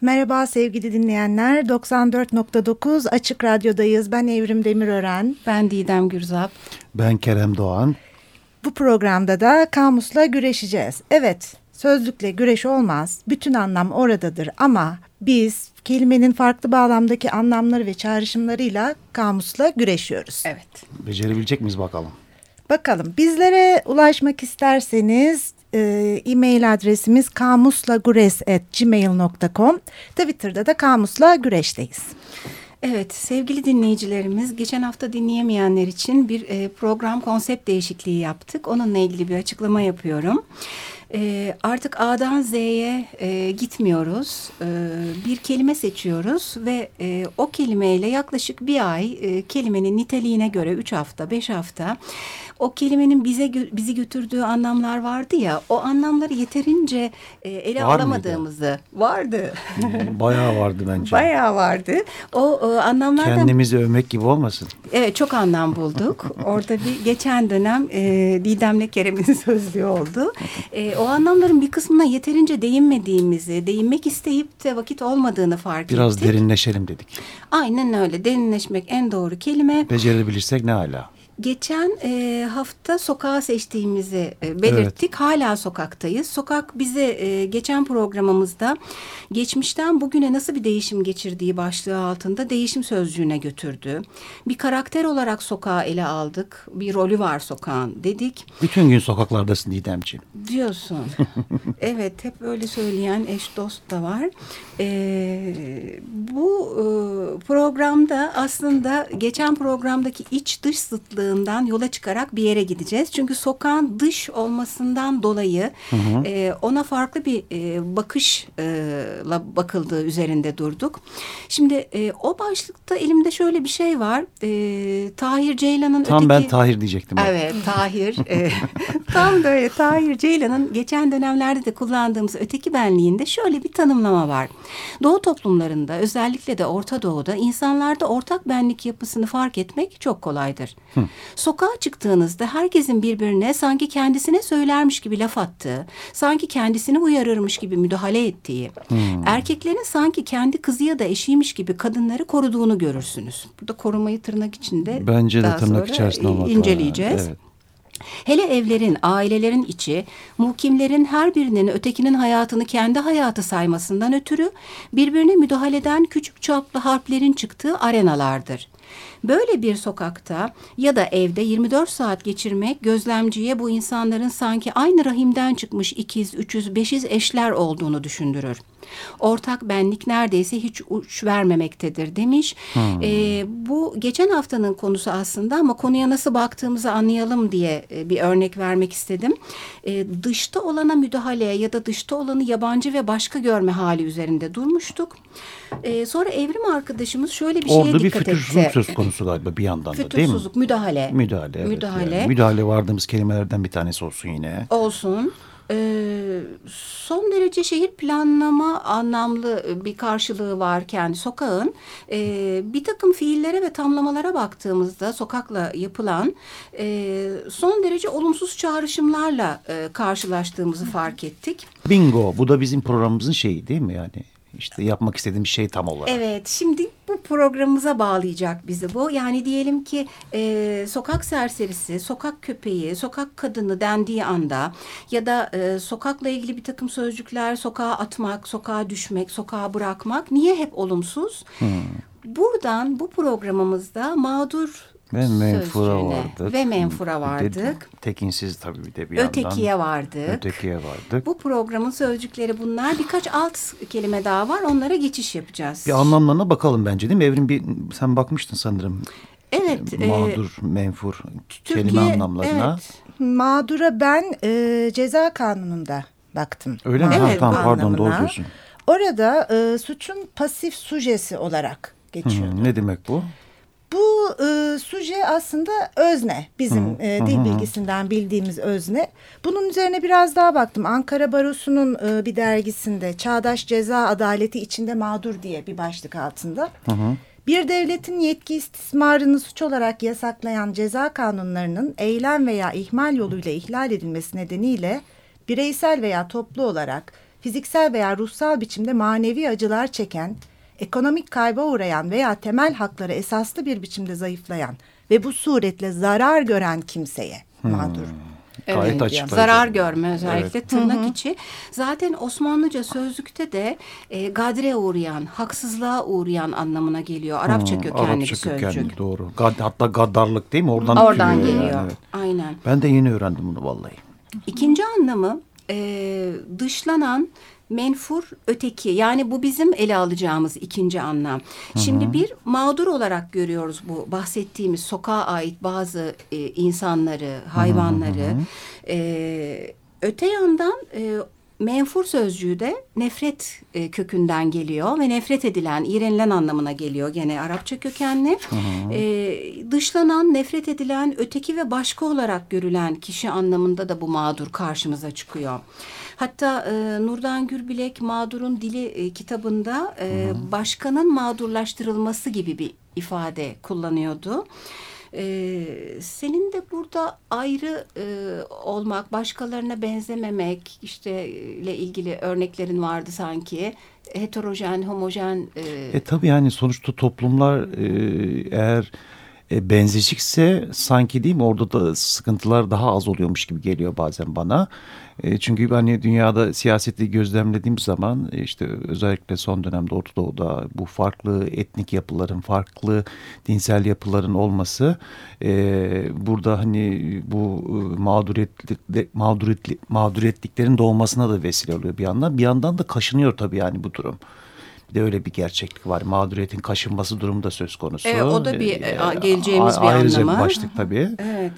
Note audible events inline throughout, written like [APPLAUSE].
Merhaba sevgili dinleyenler. 94.9 Açık Radyo'dayız. Ben Evrim Demirören. Ben Didem Gürzap. Ben Kerem Doğan. Bu programda da kamusla güreşeceğiz. Evet, sözlükle güreş olmaz. Bütün anlam oradadır ama biz kelimenin farklı bağlamdaki anlamları ve çağrışımlarıyla kamusla güreşiyoruz. Evet. Becerebilecek miyiz bakalım? Bakalım bizlere ulaşmak isterseniz e-mail adresimiz kamuslagures.gmail.com Twitter'da da kamusla güreşteyiz. Evet sevgili dinleyicilerimiz geçen hafta dinleyemeyenler için bir e, program konsept değişikliği yaptık. Onunla ilgili bir açıklama yapıyorum. E, artık A'dan Z'ye e, gitmiyoruz. E, bir kelime seçiyoruz ve e, o kelimeyle yaklaşık bir ay e, kelimenin niteliğine göre üç hafta, beş hafta o kelimenin bize bizi götürdüğü anlamlar vardı ya o anlamları yeterince e, ele Var alamadığımızı mıydı? vardı. Bayağı vardı bence. Bayağı vardı. O e, anlamlardan kendimizi övmek gibi olmasın. Evet çok anlam bulduk. [LAUGHS] Orada bir geçen dönem e, Didem'le Kerem'in [LAUGHS] sözlüğü oldu. E, o anlamların bir kısmına yeterince değinmediğimizi, değinmek isteyip de vakit olmadığını fark Biraz ettik. Biraz derinleşelim dedik. Aynen öyle. Derinleşmek en doğru kelime. Becerebilirsek ne hala. Geçen e, hafta sokağa seçtiğimizi e, belirttik. Evet. Hala sokaktayız. Sokak bize e, geçen programımızda geçmişten bugüne nasıl bir değişim geçirdiği başlığı altında değişim sözcüğüne götürdü. Bir karakter olarak sokağı ele aldık. Bir rolü var sokağın dedik. Bütün gün sokaklardasın Didemciğim. Diyorsun. [LAUGHS] evet hep öyle söyleyen eş dost da var. E, bu e, programda aslında geçen programdaki iç dış zıtlığı mantığından yola çıkarak bir yere gideceğiz. Çünkü sokağın dış olmasından dolayı hı hı. E, ona farklı bir e, bakışla bakıldığı üzerinde durduk. Şimdi e, o başlıkta elimde şöyle bir şey var. E, Tahir Ceylan'ın Tam öteki... ben Tahir diyecektim. Evet [LAUGHS] Tahir. e, tam böyle Tahir Ceylan'ın geçen dönemlerde de kullandığımız öteki benliğinde şöyle bir tanımlama var. Doğu toplumlarında özellikle de Orta Doğu'da insanlarda ortak benlik yapısını fark etmek çok kolaydır. Hı. Sokağa çıktığınızda herkesin birbirine sanki kendisine söylermiş gibi laf attığı, sanki kendisini uyarırmış gibi müdahale ettiği, hmm. erkeklerin sanki kendi kızı ya da eşiymiş gibi kadınları koruduğunu görürsünüz. Burada korumayı tırnak içinde Bence de tırnak içerisinde olmak inceleyeceğiz. Evet. Hele evlerin, ailelerin içi, muhkimlerin her birinin ötekinin hayatını kendi hayatı saymasından ötürü birbirine müdahaleden küçük çaplı harplerin çıktığı arenalardır. Böyle bir sokakta ya da evde 24 saat geçirmek gözlemciye bu insanların sanki aynı rahimden çıkmış ikiz, üçüz, beşiz eşler olduğunu düşündürür. Ortak benlik neredeyse hiç uç vermemektedir demiş. Hmm. E, bu geçen haftanın konusu aslında ama konuya nasıl baktığımızı anlayalım diye e, bir örnek vermek istedim. E, dışta olana müdahale ya da dışta olanı yabancı ve başka görme hali üzerinde durmuştuk. E, sonra evrim arkadaşımız şöyle bir Orada şeye dikkat etti. Orada bir söz konusu galiba bir yandan da değil mi? müdahale. Müdahale, evet. Müdahale. Yani. Müdahale vardığımız kelimelerden bir tanesi olsun yine. Olsun. Ee, son derece şehir planlama anlamlı bir karşılığı varken sokağın e, bir takım fiillere ve tamlamalara baktığımızda sokakla yapılan e, son derece olumsuz çağrışımlarla e, karşılaştığımızı fark ettik. Bingo bu da bizim programımızın şeyi değil mi yani? İşte yapmak istediğim şey tam olarak. Evet şimdi programımıza bağlayacak bizi bu. Yani diyelim ki e, sokak serserisi, sokak köpeği, sokak kadını dendiği anda ya da e, sokakla ilgili bir takım sözcükler sokağa atmak, sokağa düşmek, sokağa bırakmak niye hep olumsuz? Hmm. Buradan bu programımızda mağdur ve menfura vardık. Ve menfura vardık. tekinsiz tabii bir de bir Ötekiye yandan. vardık. Ötekiye vardık. Bu programın sözcükleri bunlar. Birkaç alt kelime daha var. Onlara geçiş yapacağız. Bir anlamlarına bakalım bence değil mi? Evrim bir sen bakmıştın sanırım. Evet. E, mağdur, e, menfur Türkiye, kelime anlamlarına. Evet. Mağdura ben e, ceza kanununda baktım. Öyle mi? Evet, ha, tamam pardon doğru diyorsun. Orada e, suçun pasif sujesi olarak geçiyor. Hmm, ne demek bu? Bu e, suje aslında özne. Bizim e, dil bilgisinden bildiğimiz özne. Bunun üzerine biraz daha baktım. Ankara Barosu'nun e, bir dergisinde Çağdaş Ceza Adaleti içinde mağdur diye bir başlık altında. Hı hı. Bir devletin yetki istismarını suç olarak yasaklayan ceza kanunlarının eylem veya ihmal yoluyla ihlal edilmesi nedeniyle bireysel veya toplu olarak fiziksel veya ruhsal biçimde manevi acılar çeken, ekonomik kayba uğrayan veya temel hakları esaslı bir biçimde zayıflayan ve bu suretle zarar gören kimseye mağdur. Gayet Evet, açıklayıcı. zarar görme özellikle tırnak içi. Zaten Osmanlıca sözlükte de e, gadre uğrayan, haksızlığa uğrayan anlamına geliyor. Arapça Hmm, kökenli Arapça bir sözcük. kökenli, doğru. Gad, hatta gaddarlık değil mi? Oradan, Oradan geliyor. yani, evet. Aynen. Ben de yeni öğrendim bunu vallahi. İkinci anlamı e, dışlanan, menfur, öteki. Yani bu bizim ele alacağımız ikinci anlam. Şimdi bir mağdur olarak görüyoruz bu bahsettiğimiz sokağa ait bazı e, insanları, hayvanları. E, öte yandan e, menfur sözcüğü de nefret e, kökünden geliyor ve nefret edilen, iğrenilen anlamına geliyor gene Arapça kökenli. E, dışlanan, nefret edilen, öteki ve başka olarak görülen kişi anlamında da bu mağdur karşımıza çıkıyor. Hatta e, Nurdan Gürbilek Mağdurun Dili e, kitabında e, başkanın mağdurlaştırılması gibi bir ifade kullanıyordu. Ee, senin de burada ayrı e, olmak, başkalarına benzememek işte ile ilgili örneklerin vardı sanki. Heterojen, homojen. E, E tabii yani sonuçta toplumlar e, eğer e, benzeşikse sanki değil mi orada da sıkıntılar daha az oluyormuş gibi geliyor bazen bana. E, çünkü hani dünyada siyaseti gözlemlediğim zaman e, işte özellikle son dönemde Orta Doğu'da bu farklı etnik yapıların, farklı dinsel yapıların olması e, burada hani bu e, mağduriyetlik, mağduriyetli, mağduriyetliklerin doğmasına da vesile oluyor bir yandan. Bir yandan da kaşınıyor tabii yani bu durum. Bir de öyle bir gerçeklik var. Mağduriyetin kaşınması durumu da söz konusu. Evet, o da bir, Ee, e, geleceğimiz bir ayrıca anlamı. bir başlık tabii. evet.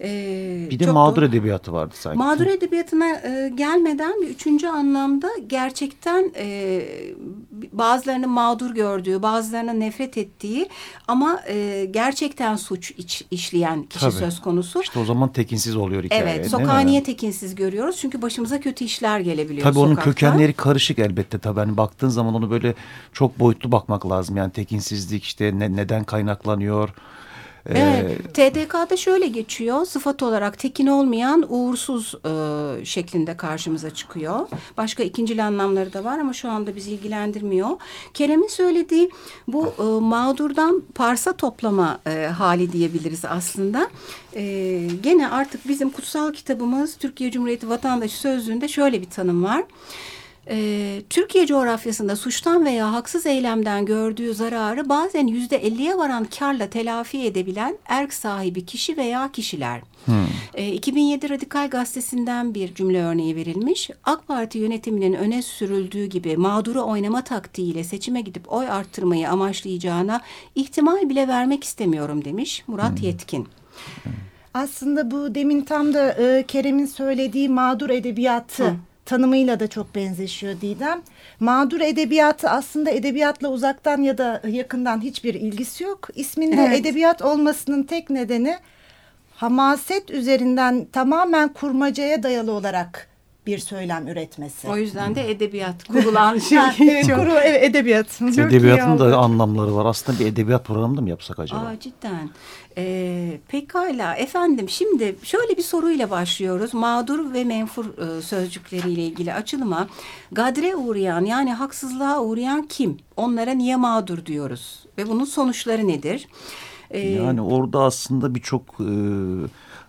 Ee, Bir de mağdur doğru. edebiyatı vardı sanki. Mağdur edebiyatına e, gelmeden bir üçüncü anlamda gerçekten e, bazılarının mağdur gördüğü, bazılarının nefret ettiği ama e, gerçekten suç iç- işleyen kişi Tabii. söz konusu. İşte o zaman tekinsiz oluyor hikaye. Evet, sokağı niye tekinsiz görüyoruz? Çünkü başımıza kötü işler gelebiliyor Tabii onun sokakta. kökenleri karışık elbette tabii. Hani baktığın zaman onu böyle çok boyutlu bakmak lazım. Yani tekinsizlik işte ne, neden kaynaklanıyor? Ee, Evet, TDK'da şöyle geçiyor. Sıfat olarak tekin olmayan uğursuz e, şeklinde karşımıza çıkıyor. Başka ikincil anlamları da var ama şu anda bizi ilgilendirmiyor. Kerem'in söylediği bu e, mağdurdan parsa toplama e, hali diyebiliriz aslında. E, gene artık bizim kutsal kitabımız Türkiye Cumhuriyeti Vatandaşı Sözlüğü'nde şöyle bir tanım var. Ee, Türkiye coğrafyasında suçtan veya haksız eylemden gördüğü zararı bazen yüzde elliye varan karla telafi edebilen erk sahibi kişi veya kişiler. Ee, 2007 Radikal Gazetesi'nden bir cümle örneği verilmiş. AK Parti yönetiminin öne sürüldüğü gibi mağduru oynama taktiğiyle seçime gidip oy arttırmayı amaçlayacağına ihtimal bile vermek istemiyorum demiş Murat Yetkin. Aslında bu demin tam da e, Kerem'in söylediği mağdur edebiyatı Hı. Tanımıyla da çok benzeşiyor Didem. Mağdur edebiyatı aslında edebiyatla uzaktan ya da yakından hiçbir ilgisi yok. İsminde Evet. edebiyat olmasının tek nedeni hamaset üzerinden tamamen kurmacaya dayalı olarak bir söylem üretmesi. O yüzden de edebiyat kurulan [LAUGHS] şey. Evet, Çok- kuru, evet, edebiyat. Çok Edebiyatın da anlamları var. Aslında bir edebiyat programı da mı yapsak acaba? Aa, cidden. Ee, pekala efendim şimdi şöyle bir soruyla başlıyoruz. Mağdur ve menfur e, sözcükleriyle ilgili açılıma. Gadre uğrayan yani haksızlığa uğrayan kim? Onlara niye mağdur diyoruz? Ve bunun sonuçları nedir? Ee, Yani orada aslında birçok e,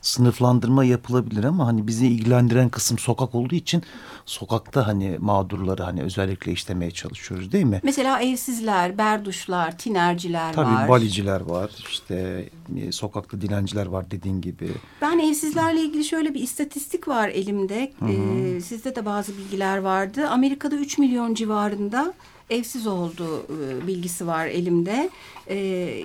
sınıflandırma yapılabilir ama hani bizi ilgilendiren kısım sokak olduğu için sokakta hani mağdurları hani özellikle işlemeye çalışıyoruz değil mi? Mesela evsizler, berduşlar, tinerciler Tabii var. baliciler var işte e, sokakta dilenciler var dediğin gibi. Ben evsizlerle ilgili şöyle bir istatistik var elimde. Ee, sizde de bazı bilgiler vardı. Amerika'da 3 milyon civarında evsiz olduğu e, bilgisi var elimde. Ee,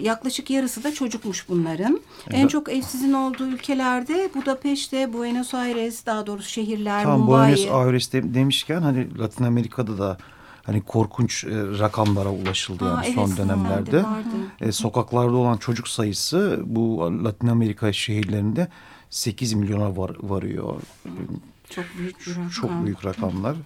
yaklaşık yarısı da çocukmuş bunların. En Evet. çok evsizin olduğu ülkelerde Budapeşte, Buenos Aires daha doğrusu şehirler, Tam Mumbai. Buenos Aires de- demişken hani Latin Amerika'da da hani korkunç e, rakamlara ulaşıldı Aa, yani evet, son dönemlerde. vardı. E, sokaklarda olan çocuk sayısı bu Latin Amerika şehirlerinde 8 milyona var, varıyor. Çok büyük bir rakam. Çok büyük rakamlar.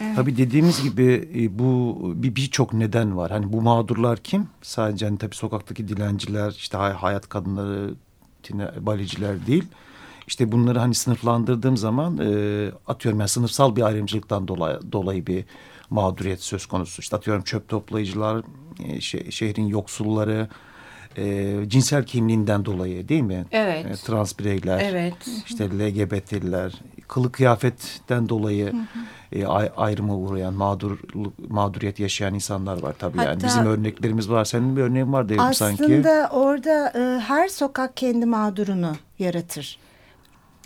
Ee, Tabii dediğimiz gibi e, bu bir birçok neden var. Hani bu mağdurlar kim? Sadece hani tabii sokaktaki dilenciler, işte hay- hayat kadınları, tine- baliciler değil. işte bunları hani sınıflandırdığım zaman e, atıyorum yani sınıfsal bir ayrımcılıktan dolayı, dolayı bir mağduriyet söz konusu. İşte atıyorum çöp toplayıcılar, e, şe, şehrin yoksulları, e, cinsel kimliğinden dolayı değil mi? Evet. E, trans bireyler, evet. işte LGBT'liler, kılık kıyafetten dolayı hı hı. E, ayrıma uğrayan, mağdur mağduriyet yaşayan insanlar var tabii Hatta, yani. Bizim örneklerimiz var. Senin bir örneğin var diyelim sanki. Aslında orada e, her sokak kendi mağdurunu yaratır.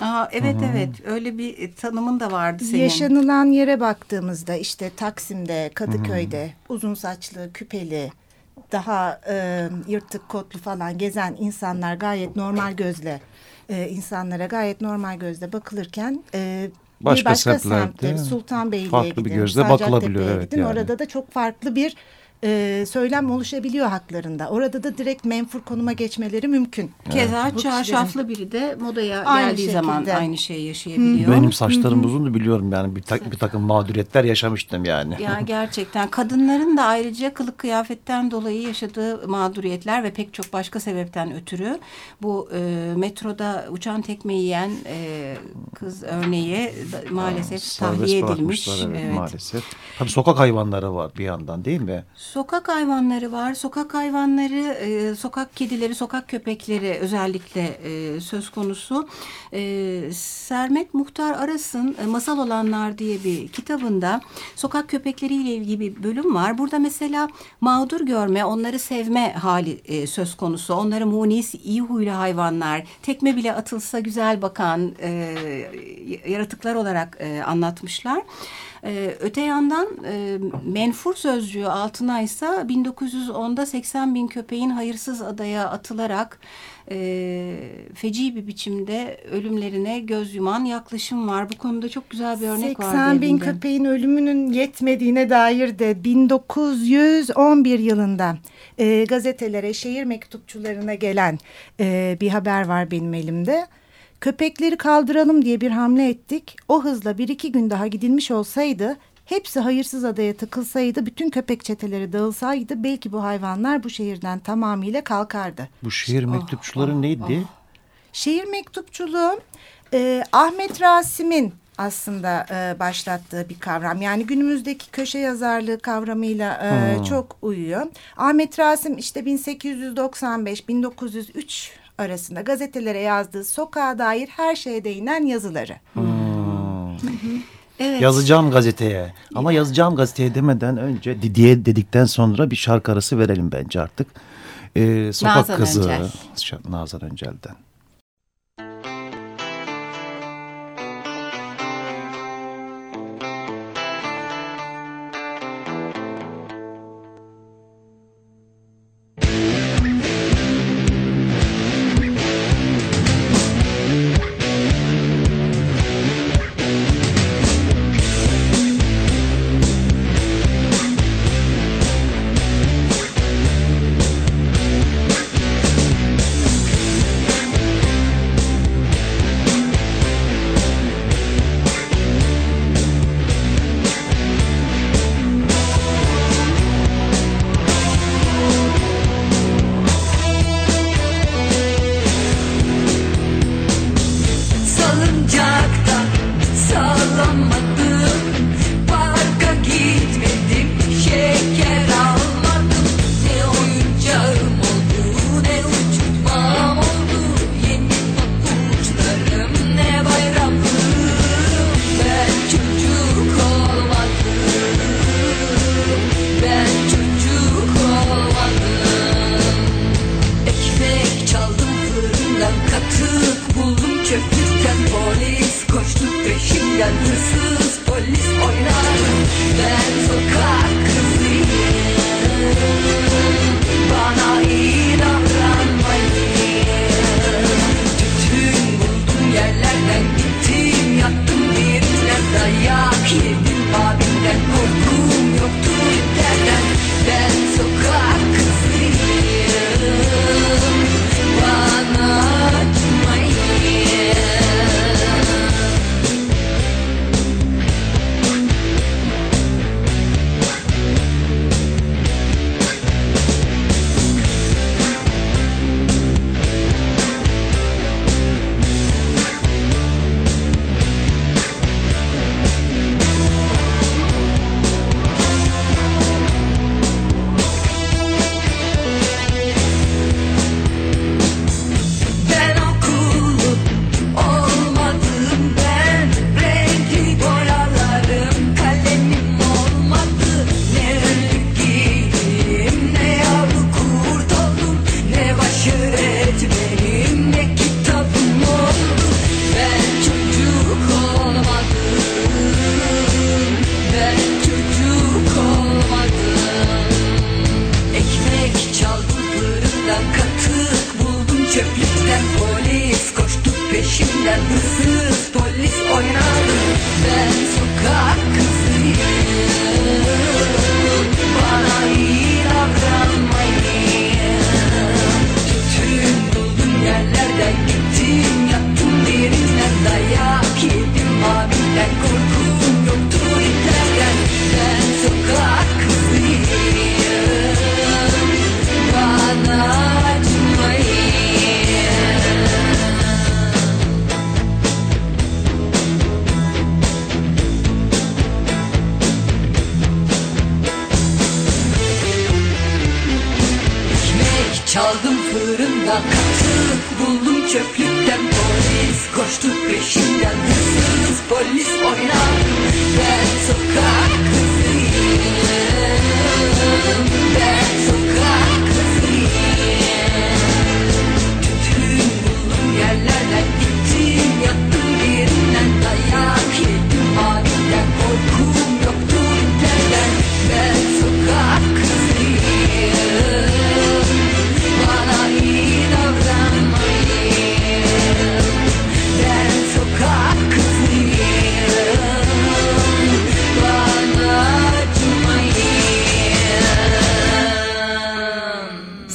Aa, evet Hı -hı. evet öyle bir tanımın da vardı senin. Yaşanılan yere baktığımızda işte Taksim'de, Kadıköy'de Hı -hı. uzun saçlı, küpeli, daha e, yırtık kotlu falan gezen insanlar gayet normal gözle e, insanlara gayet normal gözle bakılırken e, başka bir başka semtte Sultanbeyli'ye gidin, bir gözle bakılabiliyor. Evet, gidin. Yani. Orada da çok farklı bir e, söylem oluşabiliyor haklarında. Orada da direkt menfur konuma geçmeleri mümkün. Keza evet. çarşaflı biri de modaya aynı geldiği şekilde. zaman aynı şeyi yaşayabiliyor. Benim saçlarım uzun da biliyorum yani bir, ta bir takım mağduriyetler yaşamıştım yani. Ya [LAUGHS] gerçekten kadınların da ayrıca kılık kıyafetten dolayı yaşadığı mağduriyetler ve pek çok başka sebepten ötürü bu e, metroda uçan tekme yiyen e, kız örneği maalesef ha, tahliye edilmiş. Evet, evet. Maalesef. Tabii sokak hayvanları var bir yandan değil mi? Sokak hayvanları var. Sokak hayvanları, e, sokak kedileri, sokak köpekleri özellikle e, söz konusu. E, Sermet Muhtar Aras'ın Masal Olanlar diye bir kitabında sokak köpekleriyle ilgili bir bölüm var. Burada mesela mağdur görme, onları sevme hali söz konusu. Onları munis, iyi huylu hayvanlar, tekme bile atılsa güzel bakan yaratıklar olarak anlatmışlar. E, öte yandan e, menfur sözcüğü altına ise 1910'da 80 bin köpeğin hayırsız adaya atılarak e, feci bir biçimde ölümlerine göz yuman yaklaşım var. Bu konuda çok güzel bir örnek 80 var. 80 bin köpeğin ölümünün yetmediğine dair de 1911 yılında e, gazetelere, şehir mektupçularına gelen e, bir haber var benim elimde. Köpekleri kaldıralım diye bir hamle ettik. O hızla bir iki gün daha gidilmiş olsaydı hepsi hayırsız adaya tıkılsaydı bütün köpek çeteleri dağılsaydı belki bu hayvanlar bu şehirden tamamıyla kalkardı. Bu şehir mektupçuları oh, neydi? Oh. Şehir mektupçuluğu e, Ahmet Rasim'in aslında e, başlattığı bir kavram. Yani günümüzdeki köşe yazarlığı kavramıyla e, hmm. çok uyuyor. Ahmet Rasim işte 1895-1903 arasında gazetelere yazdığı sokağa dair her şeye değinen yazıları. Hmm. Evet. Yazacağım gazeteye. Ama yazacağım gazeteye demeden önce diye dedikten sonra bir şarkı arası verelim bence artık. Ee, Sokak Nazan Kızı. Öncel. Nazan Öncel'den.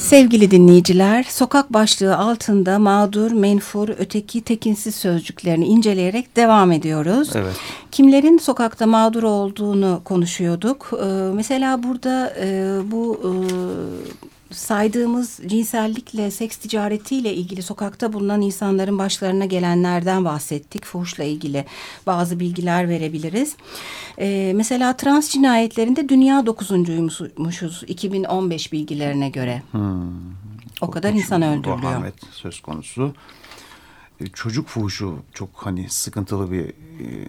Sevgili dinleyiciler, sokak başlığı altında mağdur, menfur, öteki, tekinsiz sözcüklerini inceleyerek devam ediyoruz. Evet. Kimlerin sokakta mağdur olduğunu konuşuyorduk. Ee, mesela burada e, bu e, saydığımız cinsellikle, seks ticaretiyle ilgili sokakta bulunan insanların başlarına gelenlerden bahsettik. Fuhuşla ilgili bazı bilgiler verebiliriz. Ee, mesela trans cinayetlerinde dünya dokuzuncuymuşuz 2015 bilgilerine göre. O kadar insan öldürülüyor. Ahmet söz konusu. E, Çocuk fuhuşu çok hani sıkıntılı bir e,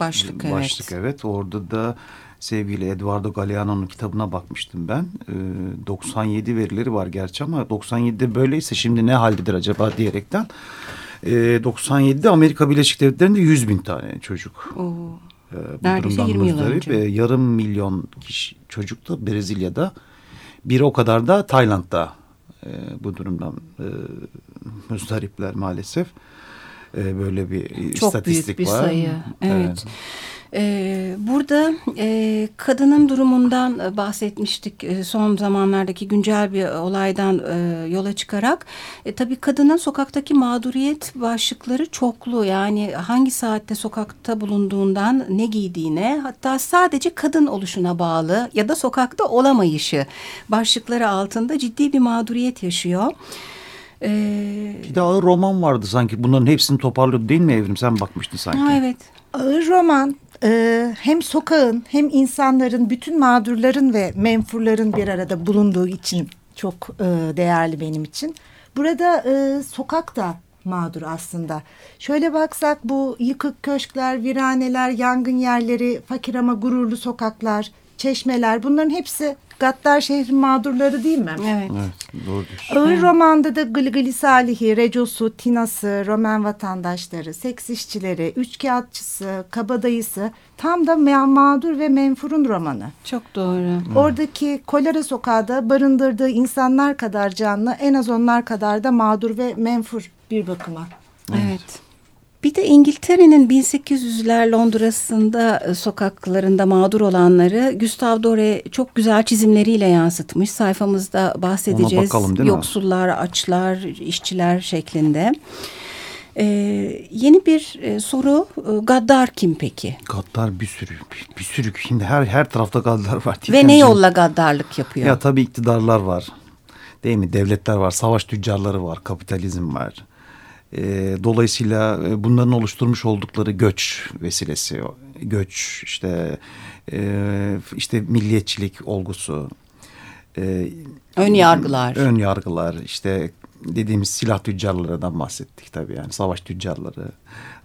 Başlık, evet. başlık evet. Orada da sevgili Eduardo Galeano'nun kitabına bakmıştım ben. E, 97 verileri var gerçi ama 97'de böyleyse şimdi ne haldedir acaba diyerekten. E, 97'de Amerika Birleşik Devletleri'nde 100 bin tane çocuk. Oo. e, bu Neredeyse durumdan 20 yıl muzdarip. önce. E, yarım milyon kişi çocuk da Brezilya'da. Bir o kadar da Tayland'da e, bu durumdan e, muzdaripler maalesef. E, böyle bir Çok istatistik büyük bir var. sayı. Evet. Ee, burada e, kadının durumundan e, bahsetmiştik e, son zamanlardaki güncel bir olaydan e, yola çıkarak. E, tabii kadının sokaktaki mağduriyet başlıkları çoklu. Yani hangi saatte sokakta bulunduğundan ne giydiğine hatta sadece kadın oluşuna bağlı ya da sokakta olamayışı başlıkları altında ciddi bir mağduriyet yaşıyor. Ee, Bir de ağır roman vardı sanki. Bunların hepsini toparlıyordu değil mi Evrim? Sen bakmıştın sanki. ha, evet. Ağır roman e, hem sokağın hem insanların bütün mağdurların ve menfurların bir arada bulunduğu için çok e, değerli benim için. Burada e, sokak da mağdur aslında. Şöyle baksak bu yıkık köşkler, viraneler, yangın yerleri, fakir ama gururlu sokaklar, çeşmeler bunların hepsi Gaddar şehrin mağdurları değil mi? Evet. Evet, doğru diyorsun. Ağır romanda da Gılgıli Salih'i, Recos'u, Tina'sı, Roman vatandaşları, seks işçileri, üçkağıtçısı, kabadayısı tam da ma- mağdur ve menfurun romanı. Çok doğru. Oradaki kolera sokağında barındırdığı insanlar kadar canlı en az onlar kadar da mağdur ve menfur bir bakıma. Evet. Bir de İngiltere'nin 1800'ler Londra'sında e, sokaklarında mağdur olanları Gustav Dore çok güzel çizimleriyle yansıtmış. Sayfamızda bahsedeceğiz. bakalım, değil mi? Yoksullar, açlar, işçiler şeklinde. Ee, yeni bir e, soru. E, Gaddar kim peki? Gaddar bir sürü. Bir, bir sürü. Şimdi her her tarafta gaddar var. Ve ne yolla gaddarlık yapıyor? Ya tabii iktidarlar var. Değil mi? Devletler var. Savaş tüccarları var. Kapitalizm var. Ee, dolayısıyla e, bunların oluşturmuş oldukları göç vesilesi, göç işte e, işte milliyetçilik olgusu, e, Ön yargılar. ön yargılar, işte dediğimiz silah tüccarlarından bahsettik tabii yani savaş tüccarları.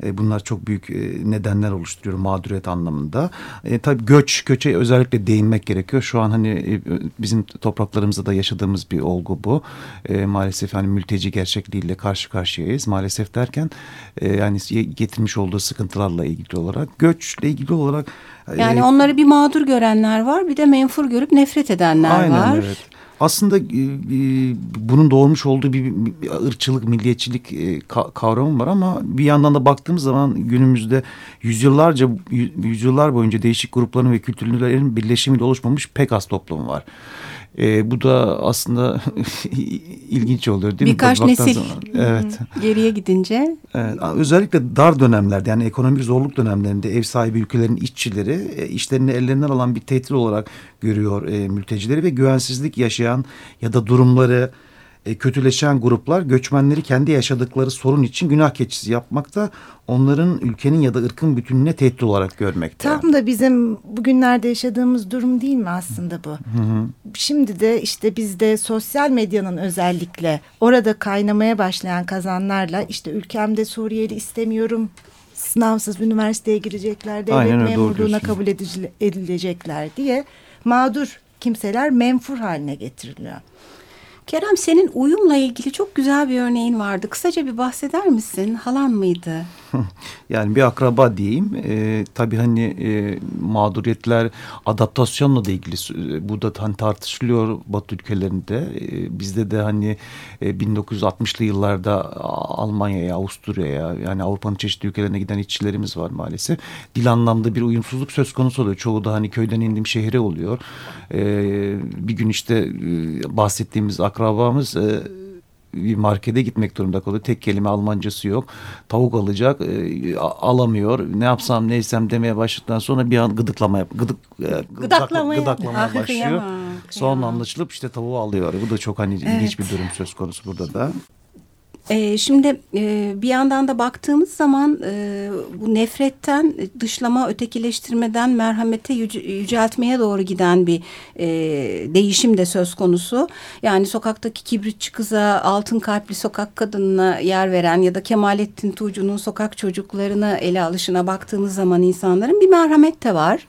E, bunlar çok büyük e, nedenler oluşturuyor mağduriyet anlamında. E, tabii göç, göçe özellikle değinmek gerekiyor. Şu an hani e, bizim topraklarımızda da yaşadığımız bir olgu bu. E, maalesef hani mülteci gerçekliğiyle karşı karşıyayız. Maalesef derken e, yani getirmiş olduğu sıkıntılarla ilgili olarak göçle ilgili olarak e, Yani onları bir mağdur görenler var, bir de menfur görüp nefret edenler Aynen var. evet. Aslında e, e, bunun doğurmuş olduğu bir, bir ırkçılık, milliyetçilik e, ka- kavramı var ama bir yandan da baktığımız zaman günümüzde yüzyıllarca yü- yüzyıllar boyunca değişik grupların ve kültürlerin birleşimiyle oluşmamış pek az toplum var. E, bu da aslında [LAUGHS] ilginç oluyor değil Birkaç mi? Baktığın nesil. zaman. Evet. Geriye gidince Evet, özellikle dar dönemlerde yani ekonomik zorluk dönemlerinde ev sahibi ülkelerin işçileri e, işlerini ellerinden alan bir tehdit olarak görüyor e, mültecileri ve güvensizlik yaşayan ya da durumları e, kötüleşen gruplar göçmenleri kendi yaşadıkları sorun için günah keçisi yapmakta, onların ülkenin ya da ırkın bütününe tehdit olarak görmekte. Tam da bizim bugünlerde yaşadığımız durum değil mi aslında bu? Şimdi de işte bizde sosyal medyanın özellikle orada kaynamaya başlayan kazanlarla işte ülkemde Suriyeli istemiyorum sınavsız üniversiteye girecekler, devlet Aynen memurluğuna kabul edilecekler diye mağdur kimseler menfur haline getiriliyor. Kerem senin uyumla ilgili çok güzel bir örneğin vardı. Kısaca bir bahseder misin? Halan mıydı? [LAUGHS] Yani bir akraba diyeyim. E, tabii hani e, mağduriyetler adaptasyonla da ilgili e, bu da hani tartışılıyor Batı ülkelerinde. E, bizde de hani e, 1960'lı yıllarda Almanya'ya, Avusturya'ya yani Avrupa'nın çeşitli ülkelerine giden işçilerimiz var maalesef. Dil anlamda bir uyumsuzluk söz konusu oluyor. Çoğu da hani köyden indiğim şehre oluyor. E, bir gün işte e, bahsettiğimiz akrabamız e, bir markete gitmek durumunda kalıyor. Tek kelime Almancası yok. Tavuk alacak, e, alamıyor. Ne yapsam ne etsem demeye başladıktan sonra bir an gıdıklamaya gıdık e, gıdakla- Gıdaklamaya. gıdaklamaya Ah, başlıyor. kıyamam, Sonra anlaşılıp işte tavuğu alıyor. Bu da çok hani ilginç bir durum söz konusu burada da. Ee, şimdi e, bir yandan da baktığımız zaman e, bu nefretten, dışlama, ötekileştirmeden merhamete yüce- yüceltmeye doğru giden bir e, değişim de söz konusu. Yani sokaktaki kibritçi kıza, altın kalpli sokak kadınına yer veren ya da Kemalettin Tuğcu'nun sokak çocuklarını ele alışına baktığımız zaman insanların bir merhamet de var.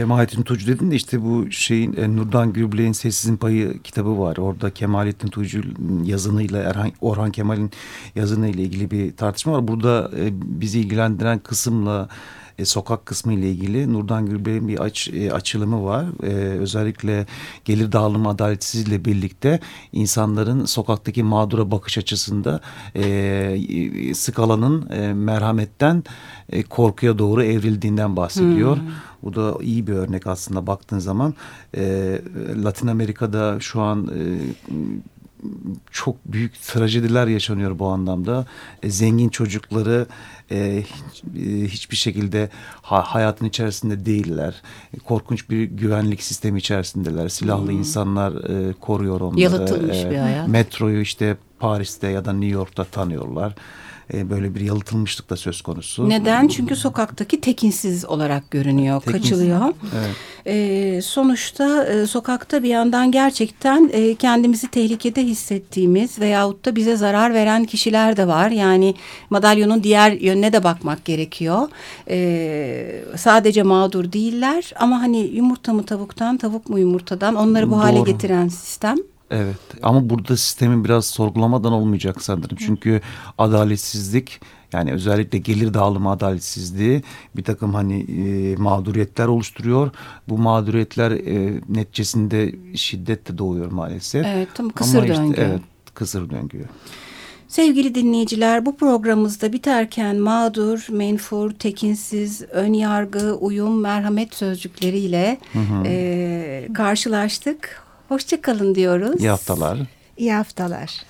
Kemalettin Tuğcu dedin de işte bu şeyin e, Nurdan Gürbilek'in Sessizin Payı kitabı var. Orada Kemalettin Tuğcu'nun yazınıyla Erhan, Orhan Kemal'in yazınıyla ilgili bir tartışma var. Burada e, bizi ilgilendiren kısımla e, sokak kısmı ile ilgili Nurdan Gürbilek'in bir aç, e, açılımı var. E, özellikle gelir dağılımı adaletsizliğiyle birlikte insanların sokaktaki mağdura bakış açısında e, skalanın e, merhametten e, korkuya doğru evrildiğinden bahsediyor. Bu da iyi bir örnek aslında baktığın zaman. E, Latin Amerika'da şu an e, çok büyük trajediler yaşanıyor bu anlamda. E, zengin çocukları e, hiç- e, hiçbir şekilde ha- hayatın içerisinde değiller. E, korkunç bir güvenlik sistemi içerisindeler. Silahlı insanlar e, koruyor onları. Yalıtılmış E, bir hayat. Metroyu işte Paris'te ya da New York'ta tanıyorlar. E, böyle bir yalıtılmışlık da söz konusu. Neden? Çünkü sokaktaki tekinsiz olarak görünüyor, Tekinsiz. kaçılıyor. Evet. Ee, sonuçta e, sokakta bir yandan gerçekten e, kendimizi tehlikede hissettiğimiz veyahut da bize zarar veren kişiler de var. Yani madalyonun diğer yönüne de bakmak gerekiyor. Ee, sadece mağdur değiller ama hani yumurta mı tavuktan, tavuk mu yumurtadan onları bu hale Doğru. getiren sistem. Evet ama burada sistemin biraz sorgulamadan olmayacak sanırım. Çünkü adaletsizlik yani özellikle gelir dağılımı adaletsizliği bir takım hani e, mağduriyetler oluşturuyor. Bu mağduriyetler e, neticesinde şiddet de doğuyor maalesef. Evet, tam kısır Ama işte, döngü. evet kısır döngü. Sevgili dinleyiciler bu programımızda biterken mağdur, menfur, tekinsiz, ön yargı, uyum, merhamet sözcükleriyle e, karşılaştık. Hoşçakalın diyoruz. İyi haftalar. İyi haftalar.